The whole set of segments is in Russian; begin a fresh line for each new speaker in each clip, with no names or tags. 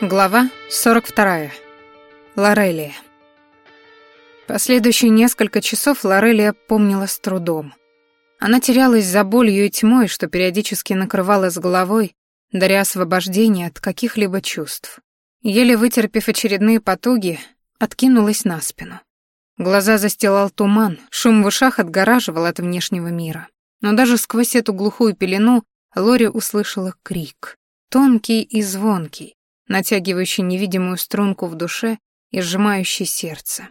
Глава 42. Лорелия. Последующие несколько часов Лорелия помнила с трудом. Она терялась за болью и тьмой, что периодически накрывала с головой, даря освобождение от каких-либо чувств. Еле вытерпев очередные потуги, откинулась на спину. Глаза застилал туман, шум в ушах отгораживал от внешнего мира. Но даже сквозь эту глухую пелену Лори услышала крик, тонкий и звонкий, натягивающий невидимую струнку в душе и сжимающий сердце.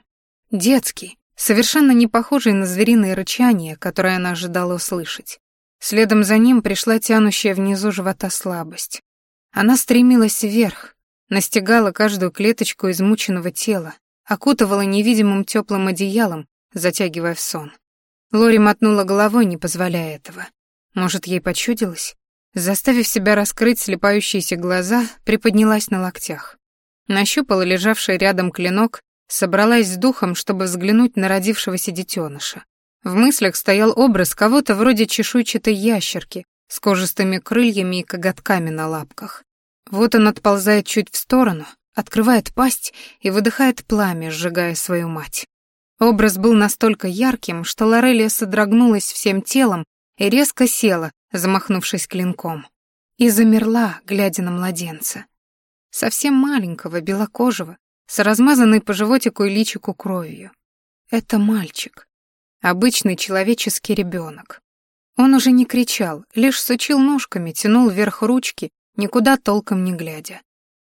Детский, совершенно не похожий на звериное рычание, которое она ожидала услышать. Следом за ним пришла тянущая внизу живота слабость. Она стремилась вверх, настигала каждую клеточку измученного тела, окутывала невидимым теплым одеялом, затягивая в сон. Лори мотнула головой, не позволяя этого. Может, ей почудилось? Заставив себя раскрыть слепающиеся глаза, приподнялась на локтях. Нащупала лежавший рядом клинок, собралась с духом, чтобы взглянуть на родившегося детеныша. В мыслях стоял образ кого-то вроде чешуйчатой ящерки с кожистыми крыльями и коготками на лапках. Вот он отползает чуть в сторону, открывает пасть и выдыхает пламя, сжигая свою мать. Образ был настолько ярким, что Лорелия содрогнулась всем телом и резко села, замахнувшись клинком, и замерла, глядя на младенца. Совсем маленького, белокожего, с размазанной по животику и личику кровью. Это мальчик. Обычный человеческий ребенок. Он уже не кричал, лишь сучил ножками, тянул вверх ручки, никуда толком не глядя.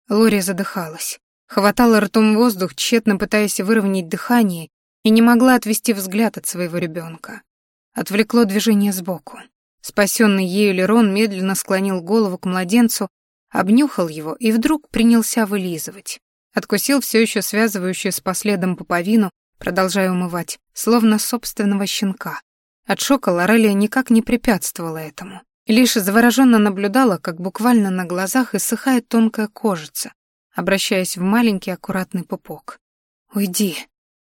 Лори задыхалась, хватала ртом воздух, тщетно пытаясь выровнять дыхание, и не могла отвести взгляд от своего ребенка. Отвлекло движение сбоку. Спасенный ею Лерон медленно склонил голову к младенцу, обнюхал его и вдруг принялся вылизывать. Откусил все еще связывающую с последом пуповину, продолжая умывать, словно собственного щенка. От шока Лорелия никак не препятствовала этому. Лишь завороженно наблюдала, как буквально на глазах иссыхает тонкая кожица, обращаясь в маленький аккуратный пупок. «Уйди!»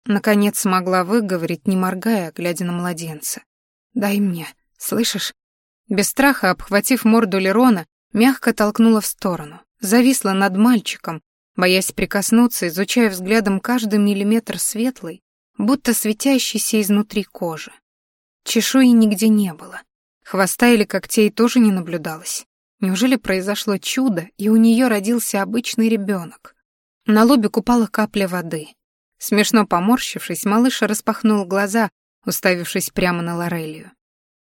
Наконец смогла выговорить, не моргая, глядя на младенца. «Дай мне, слышишь?» Без страха, обхватив морду Лерона, мягко толкнула в сторону, зависла над мальчиком, боясь прикоснуться, изучая взглядом каждый миллиметр светлый, будто светящийся изнутри кожи. Чешуи нигде не было. Хвоста или когтей тоже не наблюдалось. Неужели произошло чудо, и у нее родился обычный ребенок? На лобик упала капля воды. Смешно поморщившись, малыш распахнул глаза, уставившись прямо на Лорелию.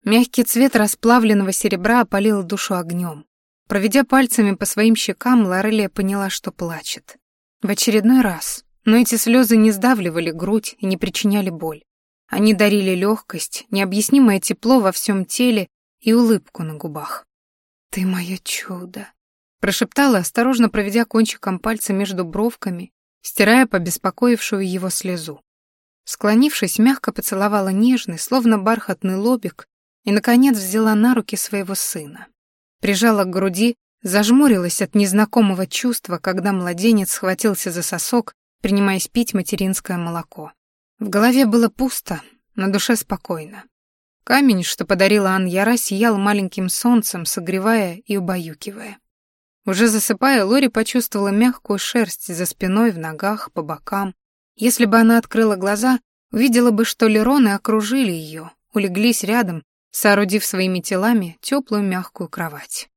Мягкий цвет расплавленного серебра опалил душу огнем. Проведя пальцами по своим щекам, Лорелия поняла, что плачет. В очередной раз. Но эти слезы не сдавливали грудь и не причиняли боль. Они дарили легкость, необъяснимое тепло во всем теле и улыбку на губах. «Ты мое чудо», — прошептала, осторожно проведя кончиком пальца между бровками, стирая побеспокоившую его слезу. Склонившись, мягко поцеловала нежный, словно бархатный лобик, и, наконец, взяла на руки своего сына. Прижала к груди, зажмурилась от незнакомого чувства, когда младенец схватился за сосок, принимаясь пить материнское молоко. В голове было пусто, на душе спокойно. Камень, что подарила Ан Яра, сиял маленьким солнцем, согревая и убаюкивая. Уже засыпая, Лори почувствовала мягкую шерсть за спиной, в ногах, по бокам. Если бы она открыла глаза, увидела бы, что лероны окружили ее, улеглись рядом, соорудив своими телами теплую мягкую кровать.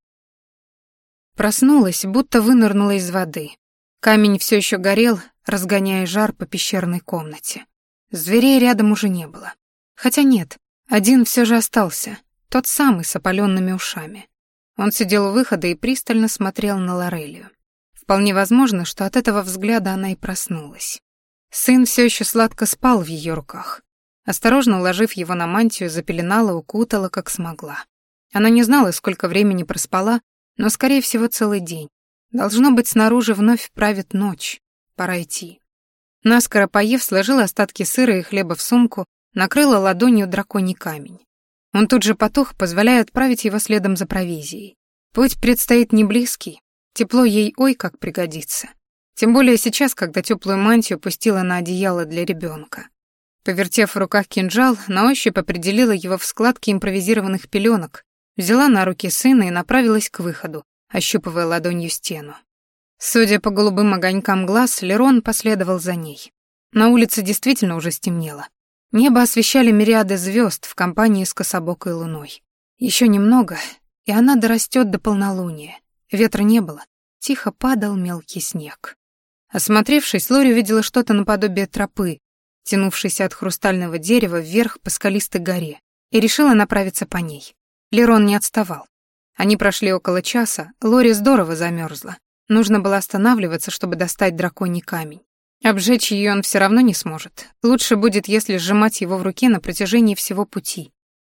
Проснулась, будто вынырнула из воды. Камень все еще горел, разгоняя жар по пещерной комнате. Зверей рядом уже не было. Хотя нет, один все же остался, тот самый с опаленными ушами. Он сидел у выхода и пристально смотрел на Лорелию. Вполне возможно, что от этого взгляда она и проснулась. Сын все еще сладко спал в ее руках. Осторожно уложив его на мантию, запеленала, укутала, как смогла. Она не знала, сколько времени проспала, но, скорее всего, целый день. Должно быть, снаружи вновь правит ночь. Пора идти. Наскоро поев, сложила остатки сыра и хлеба в сумку, накрыла ладонью драконий камень. Он тут же потух, позволяя отправить его следом за провизией. Путь предстоит не близкий, тепло ей ой как пригодится. Тем более сейчас, когда теплую мантию пустила на одеяло для ребенка. Повертев в руках кинжал, на ощупь определила его в складке импровизированных пеленок, взяла на руки сына и направилась к выходу, ощупывая ладонью стену. Судя по голубым огонькам глаз, Лерон последовал за ней. На улице действительно уже стемнело. Небо освещали мириады звезд в компании с кособокой луной. Еще немного, и она дорастет до полнолуния. Ветра не было, тихо падал мелкий снег. Осмотревшись, Лори увидела что-то наподобие тропы, тянувшейся от хрустального дерева вверх по скалистой горе, и решила направиться по ней. Лерон не отставал. Они прошли около часа, Лори здорово замерзла. Нужно было останавливаться, чтобы достать драконий камень. Обжечь ее он все равно не сможет. Лучше будет, если сжимать его в руке на протяжении всего пути.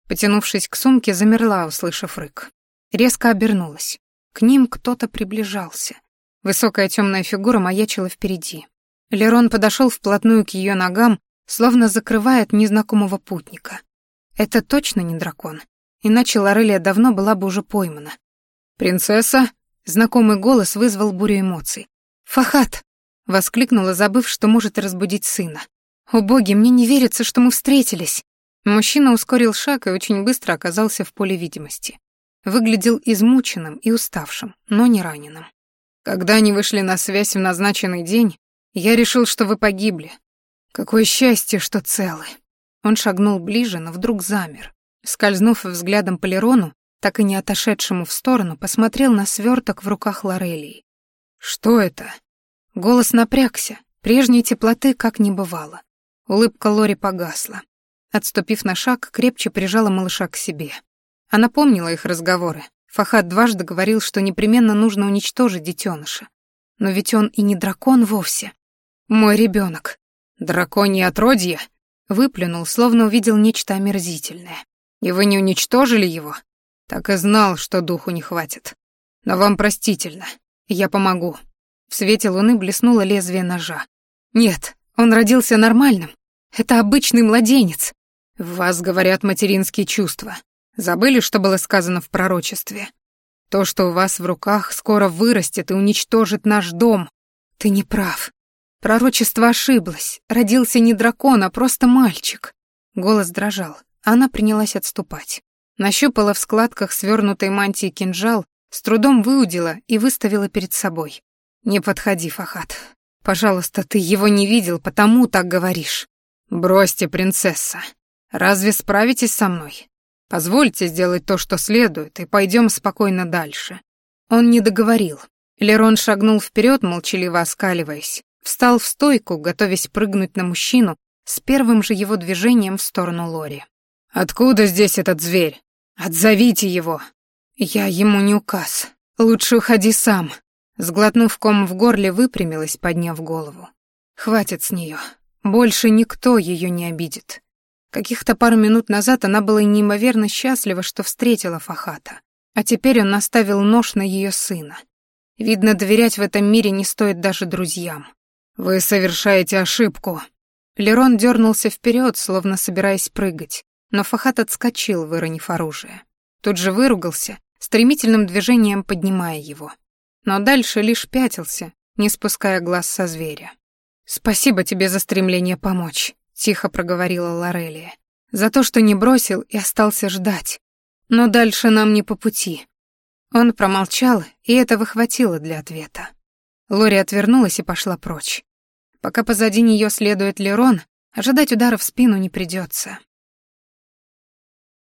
Потянувшись к сумке, замерла, услышав рык. Резко обернулась. К ним кто-то приближался. Высокая темная фигура маячила впереди. Лерон подошел вплотную к ее ногам, словно закрывая от незнакомого путника. Это точно не дракон, иначе Лорелия давно была бы уже поймана. «Принцесса?» — знакомый голос вызвал бурю эмоций. «Фахат!» — воскликнула, забыв, что может разбудить сына. «О боги, мне не верится, что мы встретились!» Мужчина ускорил шаг и очень быстро оказался в поле видимости. Выглядел измученным и уставшим, но не раненым. Когда они вышли на связь в назначенный день, я решил, что вы погибли. Какое счастье, что целы. Он шагнул ближе, но вдруг замер. Скользнув взглядом по Лерону, так и не отошедшему в сторону, посмотрел на сверток в руках Лорелии. «Что это?» Голос напрягся, прежней теплоты как не бывало. Улыбка Лори погасла. Отступив на шаг, крепче прижала малыша к себе. Она помнила их разговоры, Фахад дважды говорил, что непременно нужно уничтожить детеныша. Но ведь он и не дракон вовсе. Мой ребенок. Драконье отродье? Выплюнул, словно увидел нечто омерзительное. И вы не уничтожили его? Так и знал, что духу не хватит. Но вам простительно. Я помогу. В свете луны блеснуло лезвие ножа. Нет, он родился нормальным. Это обычный младенец. В вас говорят материнские чувства. Забыли, что было сказано в пророчестве? То, что у вас в руках, скоро вырастет и уничтожит наш дом. Ты не прав. Пророчество ошиблось. Родился не дракон, а просто мальчик. Голос дрожал. Она принялась отступать. Нащупала в складках свернутой мантии кинжал, с трудом выудила и выставила перед собой. «Не подходи, Фахат. Пожалуйста, ты его не видел, потому так говоришь. Бросьте, принцесса. Разве справитесь со мной? Позвольте сделать то, что следует, и пойдем спокойно дальше». Он не договорил. Лерон шагнул вперед, молчаливо оскаливаясь, встал в стойку, готовясь прыгнуть на мужчину с первым же его движением в сторону Лори. «Откуда здесь этот зверь? Отзовите его!» «Я ему не указ. Лучше уходи сам». Сглотнув ком в горле, выпрямилась, подняв голову. «Хватит с нее. Больше никто ее не обидит. Каких-то пару минут назад она была неимоверно счастлива, что встретила Фахата. А теперь он наставил нож на ее сына. Видно, доверять в этом мире не стоит даже друзьям. «Вы совершаете ошибку». Лерон дернулся вперед, словно собираясь прыгать, но Фахат отскочил, выронив оружие. Тут же выругался, стремительным движением поднимая его. Но дальше лишь пятился, не спуская глаз со зверя. «Спасибо тебе за стремление помочь», тихо проговорила Лорелия. За то, что не бросил и остался ждать. Но дальше нам не по пути. Он промолчал, и это выхватило для ответа. Лори отвернулась и пошла прочь. Пока позади нее следует Лерон, ожидать удара в спину не придется.